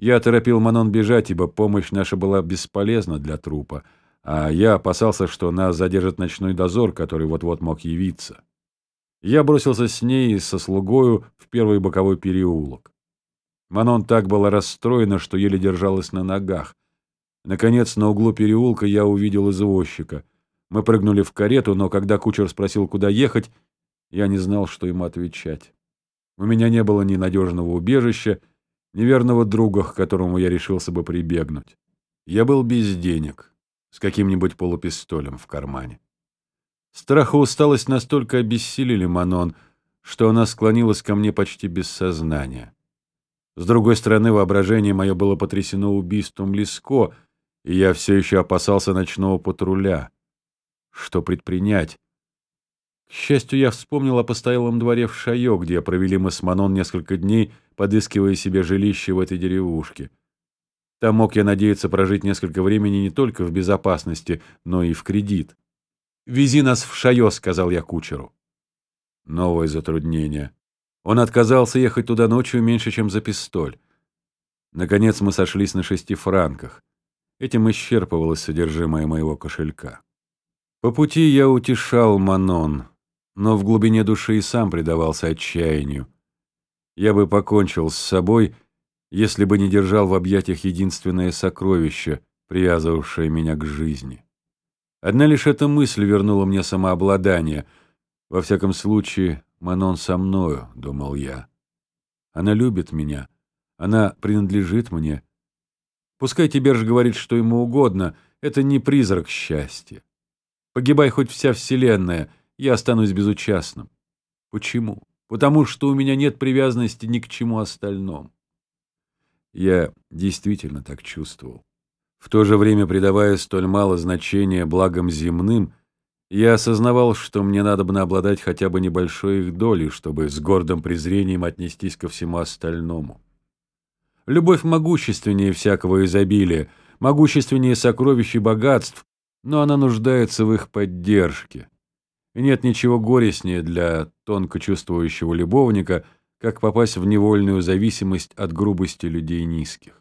Я торопил Манон бежать, ибо помощь наша была бесполезна для трупа, а я опасался, что нас задержит ночной дозор, который вот-вот мог явиться. Я бросился с ней и со слугою в первый боковой переулок. Манон так была расстроена, что еле держалась на ногах. Наконец, на углу переулка я увидел извозчика. Мы прыгнули в карету, но когда кучер спросил, куда ехать, я не знал, что ему отвечать. У меня не было ни надежного убежища, ни верного друга, к которому я решился бы прибегнуть. Я был без денег, с каким-нибудь полупистолем в кармане. Страх и усталость настолько обессилили Манон, что она склонилась ко мне почти без сознания. С другой стороны, воображение мое было потрясено убийством Леско, и я все еще опасался ночного патруля. Что предпринять? К счастью, я вспомнил о постоялом дворе в Шайо, где провели мы с Манон несколько дней, подыскивая себе жилище в этой деревушке. Там мог я надеяться прожить несколько времени не только в безопасности, но и в кредит. «Вези нас в Шайо», — сказал я кучеру. Новое затруднение. Он отказался ехать туда ночью меньше, чем за пистоль. Наконец мы сошлись на шести франках. Этим исчерпывалось содержимое моего кошелька. По пути я утешал Манон, но в глубине души и сам предавался отчаянию. Я бы покончил с собой, если бы не держал в объятиях единственное сокровище, привязывавшее меня к жизни. Одна лишь эта мысль вернула мне самообладание. Во всяком случае, Манон со мною, — думал я. Она любит меня, она принадлежит мне. Пускай Тиберж говорит, что ему угодно, это не призрак счастья. Погибай хоть вся вселенная, я останусь безучастным. Почему? Потому что у меня нет привязанности ни к чему остальному. Я действительно так чувствовал. В то же время, придавая столь мало значения благам земным, я осознавал, что мне надо бы обладать хотя бы небольшой их долей, чтобы с гордым презрением отнестись ко всему остальному. Любовь могущественнее всякого изобилия, могущественнее сокровищ и богатств, но она нуждается в их поддержке. И нет ничего горестнее для тонко чувствующего любовника, как попасть в невольную зависимость от грубости людей низких.